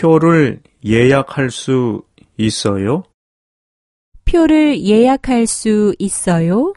표를 예약할 수 있어요? 표를 예약할 수 있어요?